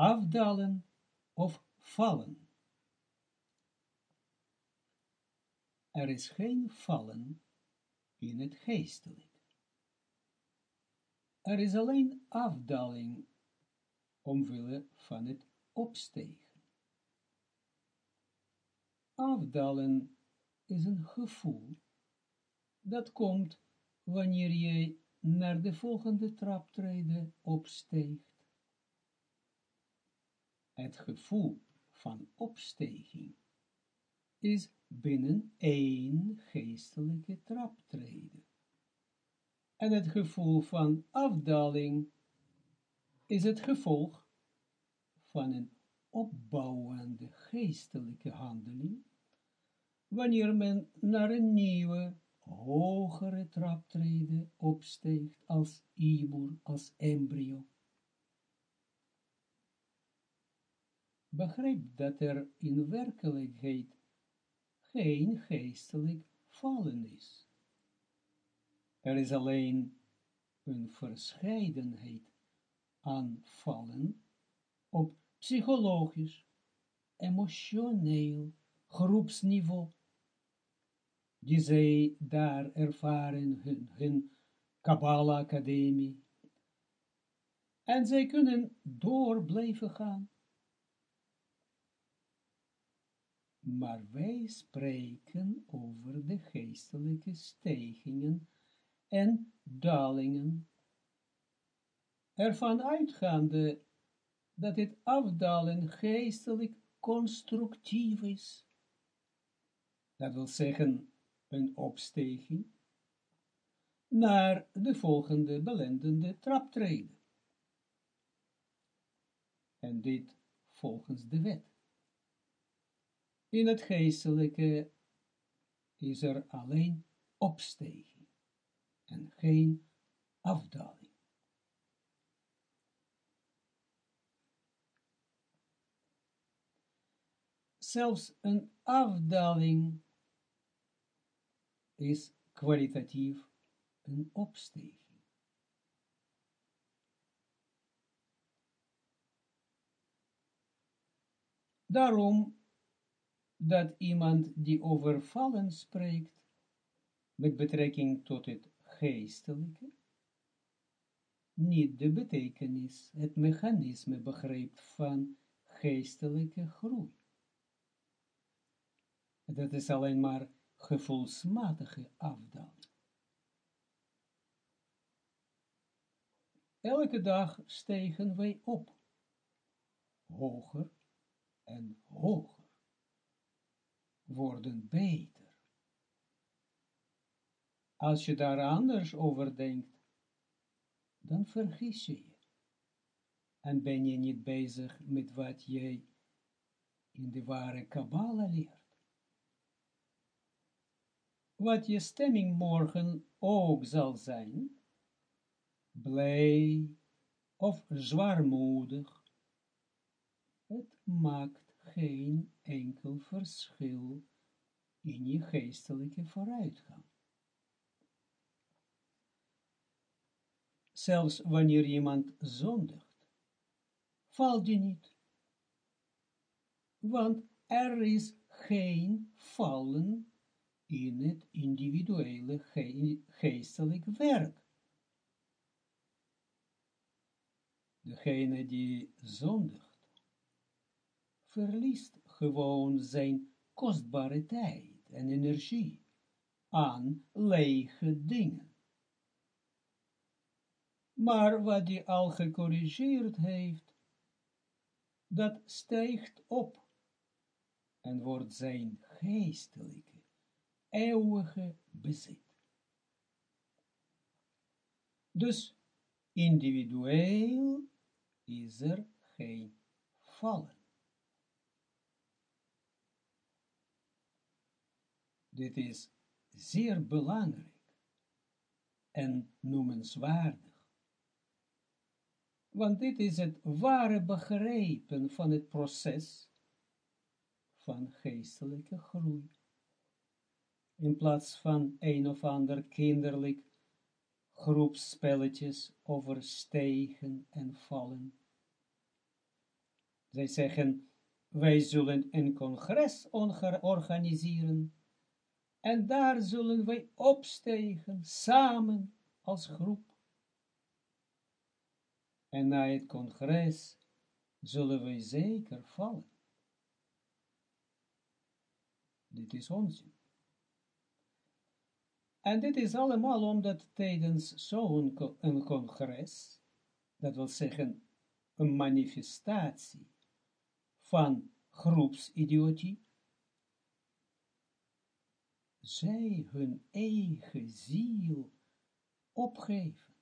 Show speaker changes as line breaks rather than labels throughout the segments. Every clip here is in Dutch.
afdalen of vallen. Er is geen vallen in het geestelijk. Er is alleen afdaling omwille van het opstegen. Afdalen is een gevoel dat komt wanneer je naar de volgende traptreden opsteegt. Het gevoel van opsteging is binnen één geestelijke traptreden. En het gevoel van afdaling is het gevolg van een opbouwende geestelijke handeling, wanneer men naar een nieuwe, hogere traptreden opsteegt als ibur, als embryo. Begrijp dat er in werkelijkheid geen geestelijk vallen is. Er is alleen een verscheidenheid aan vallen op psychologisch, emotioneel, groepsniveau, die zij daar ervaren hun, hun Kabbalah-academie. En zij kunnen door blijven gaan maar wij spreken over de geestelijke stijgingen en dalingen, ervan uitgaande dat het afdalen geestelijk constructief is. Dat wil zeggen, een opstijging naar de volgende belendende traptreden. En dit volgens de wet. In het geestelijke is er alleen opstijging en geen afdaling. Zelfs een afdaling is kwalitatief een opstijging. Daarom dat iemand die over vallen spreekt, met betrekking tot het geestelijke, niet de betekenis, het mechanisme begrijpt van geestelijke groei. Dat is alleen maar gevoelsmatige afdaling. Elke dag stegen wij op, hoger en hoger worden beter. Als je daar anders over denkt, dan vergis je je. En ben je niet bezig met wat jij in de ware Kabbalah leert. Wat je stemming morgen ook zal zijn, blij of zwaarmoedig, het maakt geen enkel verschil in je geestelijke vooruitgang. Zelfs wanneer iemand zondigt, valt je niet. Want er is geen vallen in het individuele geestelijk werk. Degene die zondigt, verliest gewoon zijn kostbare tijd en energie aan lege dingen. Maar wat hij al gecorrigeerd heeft, dat stijgt op en wordt zijn geestelijke, eeuwige bezit. Dus individueel is er geen vallen. Dit is zeer belangrijk en noemenswaardig. Want dit is het ware begrijpen van het proces van geestelijke groei. In plaats van een of ander kinderlijk groepspelletjes over stegen en vallen. Zij zeggen, wij zullen een congres organiseren en daar zullen wij opstegen, samen, als groep. En na het congres zullen wij zeker vallen. Dit is onzin. En dit is allemaal omdat tijdens zo'n congres, dat wil zeggen een manifestatie van groepsidiotie, zij hun eigen ziel opgeven,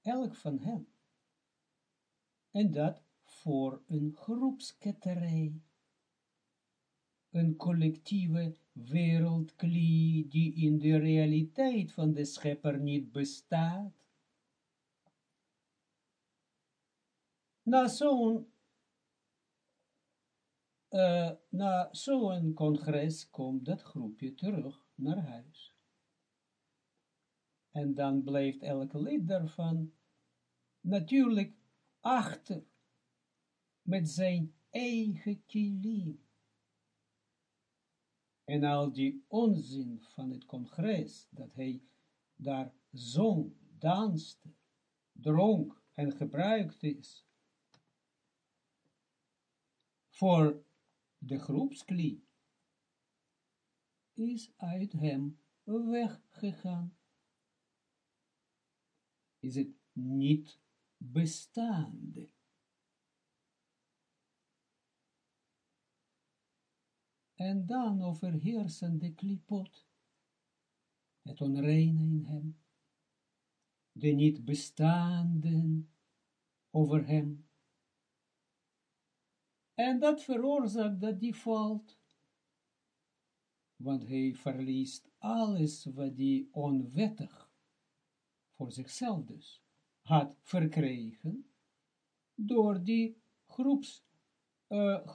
elk van hen, en dat voor een groepsketterij, een collectieve wereldklie die in de realiteit van de schepper niet bestaat. Na zo'n uh, na zo'n congres komt dat groepje terug naar huis. En dan blijft elke lid daarvan natuurlijk achter met zijn eigen kilim. En al die onzin van het congres, dat hij daar zong, danste, dronk en gebruikt is, voor de groepsklie, is uit hem weggegaan. Is het niet bestaande. En dan overheersen de klipot, het onreine in hem, de niet bestaanden over hem. En dat veroorzaakt dat die valt, want hij verliest alles wat die onwettig, voor zichzelf dus, had verkregen, door die groeps, uh,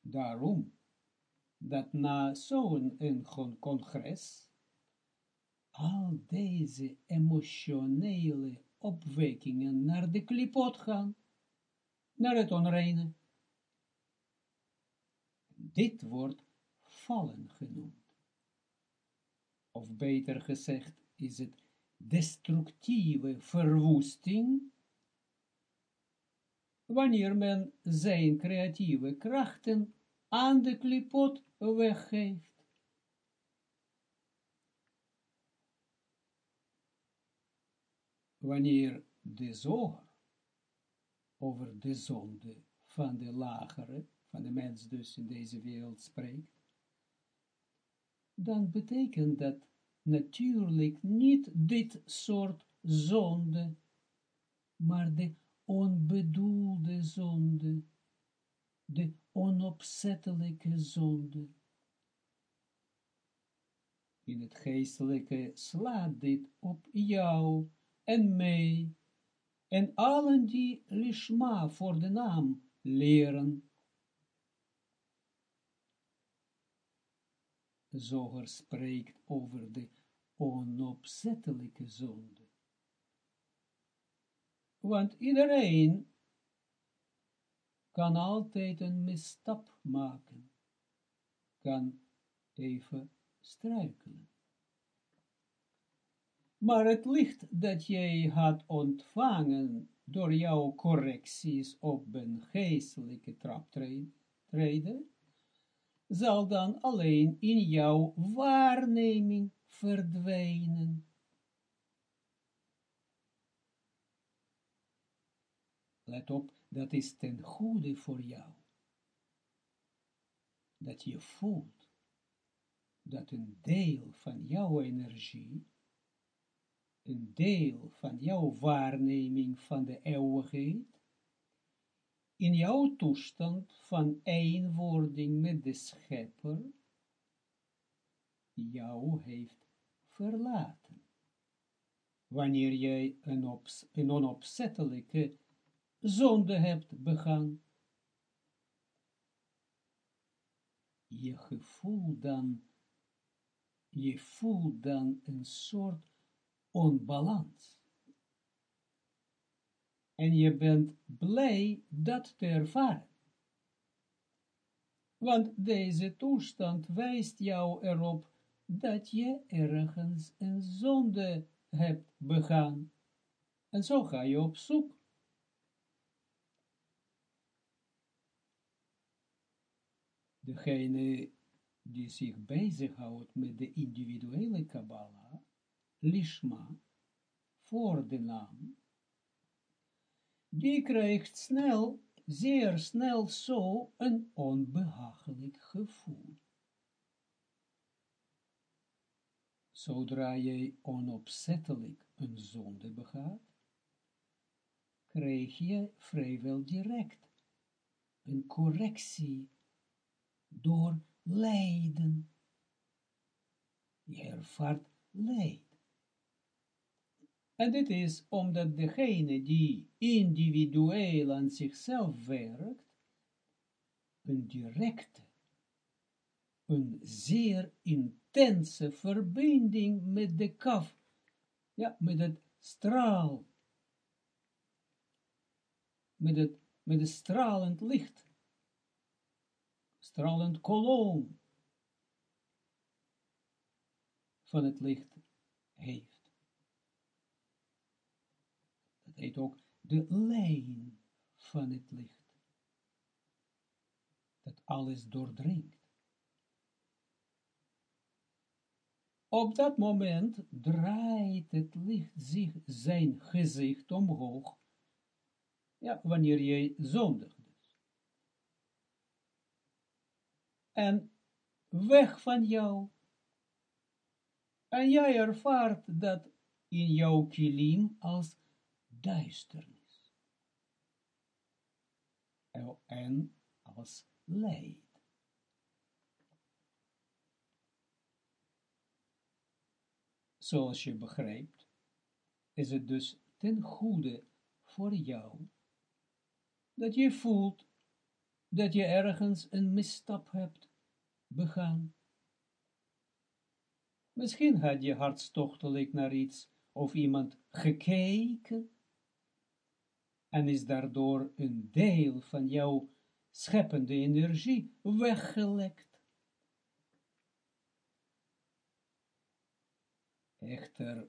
Daarom dat na zo'n congres al deze emotionele opwekkingen naar de klipot gaan, naar het onreine. Dit wordt vallen genoemd. Of beter gezegd is het destructieve verwoesting, wanneer men zijn creatieve krachten aan de klipot weggeeft. Wanneer de zoger over de zonde van de lagere, van de mens dus in deze wereld spreekt, dan betekent dat natuurlijk niet dit soort zonde, maar de onbedoelde zonde, de onopzettelijke zonde. In het geestelijke slaat dit op jou en mij, en allen die lishma voor de naam leren. Zoger spreekt over de onopzettelijke zonde. Want iedereen kan altijd een misstap maken, kan even struikelen. Maar het licht dat jij had ontvangen door jouw correcties op een geestelijke traptreden, zal dan alleen in jouw waarneming verdwijnen. Let op, dat is ten goede voor jou. Dat je voelt dat een deel van jouw energie, een deel van jouw waarneming van de eeuwigheid, in jouw toestand van eenwording met de schepper, jou heeft verlaten. Wanneer jij een, een onopzettelijke zonde hebt begaan. Je gevoel dan, je voelt dan een soort onbalans. En je bent blij dat te ervaren. Want deze toestand wijst jou erop dat je ergens een zonde hebt begaan. En zo ga je op zoek. Degene die zich bezighoudt met de individuele Kabbalah, Lishma, voor de naam, die krijgt snel, zeer snel zo een onbehagelijk gevoel. Zodra jij onopzettelijk een zonde begaat, krijg je vrijwel direct een correctie door lijden. Je ervaart leid. En dit is omdat degene die individueel aan zichzelf werkt, een directe, een zeer intense verbinding met de kaf, ja, met het straal, met het, met het stralend licht, stralend kolom van het licht heeft. Heet ook de lijn van het licht, dat alles doordringt. Op dat moment draait het licht zich zijn gezicht omhoog, ja, wanneer jij zondigt. Dus. En weg van jou. En jij ervaart dat in jouw kilim als duisternis. En als leid. Zoals je begrijpt, is het dus ten goede voor jou, dat je voelt dat je ergens een misstap hebt begaan. Misschien had je hartstochtelijk naar iets of iemand gekeken, en is daardoor een deel van jouw scheppende energie weggelekt. Echter,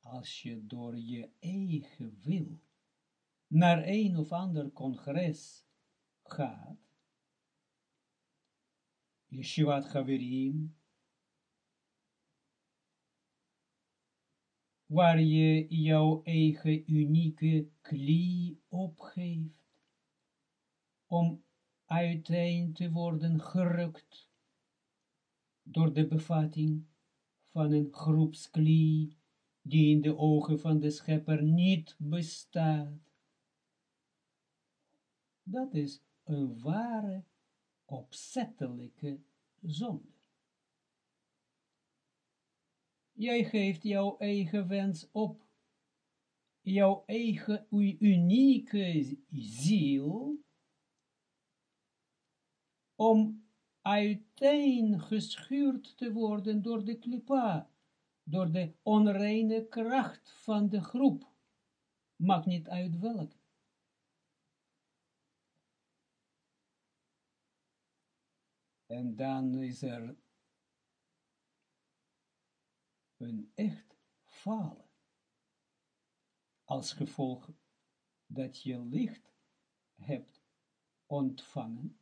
als je door je eigen wil naar een of ander congres gaat, Yeshivat Haverim, waar je jouw eigen unieke klie opgeeft, om uiteen te worden gerukt door de bevatting van een groepsklie die in de ogen van de schepper niet bestaat. Dat is een ware, opzettelijke zonde. Jij geeft jouw eigen wens op, jouw eigen unieke ziel, om uiteen geschuurd te worden door de klipa, door de onreine kracht van de groep, maakt niet uit welk. En dan is er een echt falen, als gevolg dat je licht hebt ontvangen,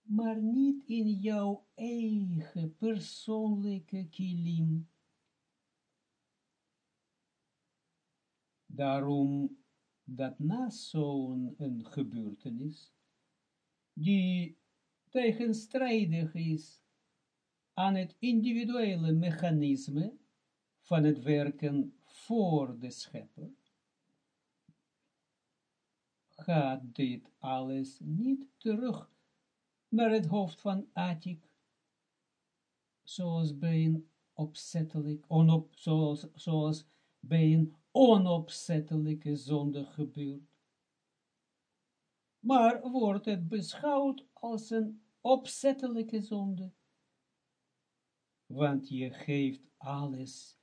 maar niet in jouw eigen persoonlijke kilim. Daarom dat na zo'n een gebeurtenis, die tegenstrijdig is aan het individuele mechanisme van het werken voor de schepper, gaat dit alles niet terug naar het hoofd van Atik, zoals bij een opzettelijk, onop, zoals, zoals bij een onopzettelijke zonde gebeurt. Maar wordt het beschouwd als een opzettelijke zonde, want je geeft alles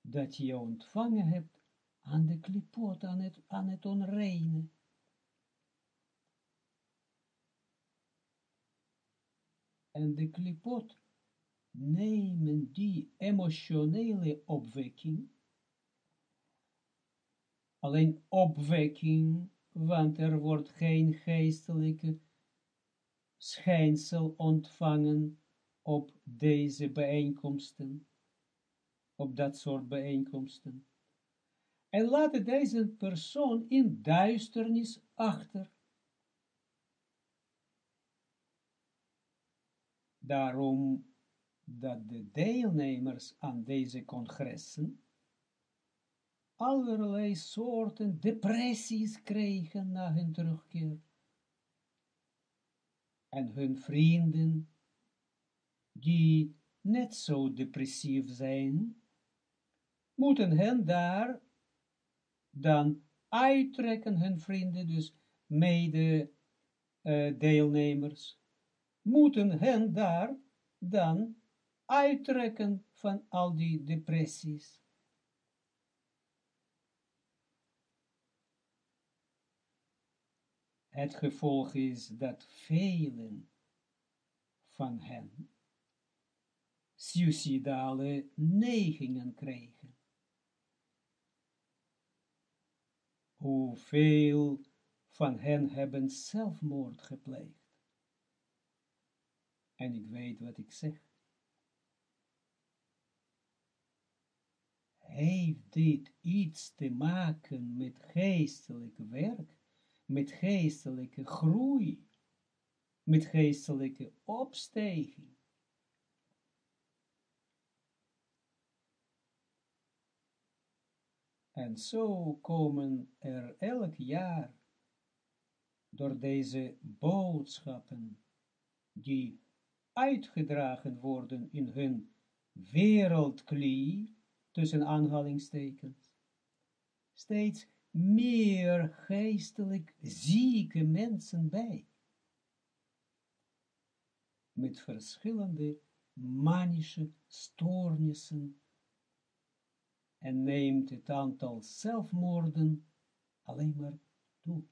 dat je ontvangen hebt aan de klipot, aan het, aan het onreine. En de klipot nemen die emotionele opwekking, alleen opwekking, want er wordt geen geestelijke schijnsel ontvangen op deze bijeenkomsten, op dat soort bijeenkomsten. En laat deze persoon in duisternis achter. Daarom dat de deelnemers aan deze congressen allerlei soorten depressies kregen na hun terugkeer. En hun vrienden, die net zo depressief zijn, moeten hen daar dan uittrekken, hun vrienden, dus mede uh, deelnemers, moeten hen daar dan uittrekken van al die depressies. Het gevolg is dat velen van hen suicidale neigingen krijgen. Hoeveel van hen hebben zelfmoord gepleegd? En ik weet wat ik zeg. Heeft dit iets te maken met geestelijk werk? met geestelijke groei, met geestelijke opstijging. En zo komen er elk jaar door deze boodschappen die uitgedragen worden in hun wereldklie, tussen aanhalingstekens, steeds meer geestelijk zieke mensen bij. Met verschillende manische stoornissen en neemt het aantal zelfmoorden alleen maar toe.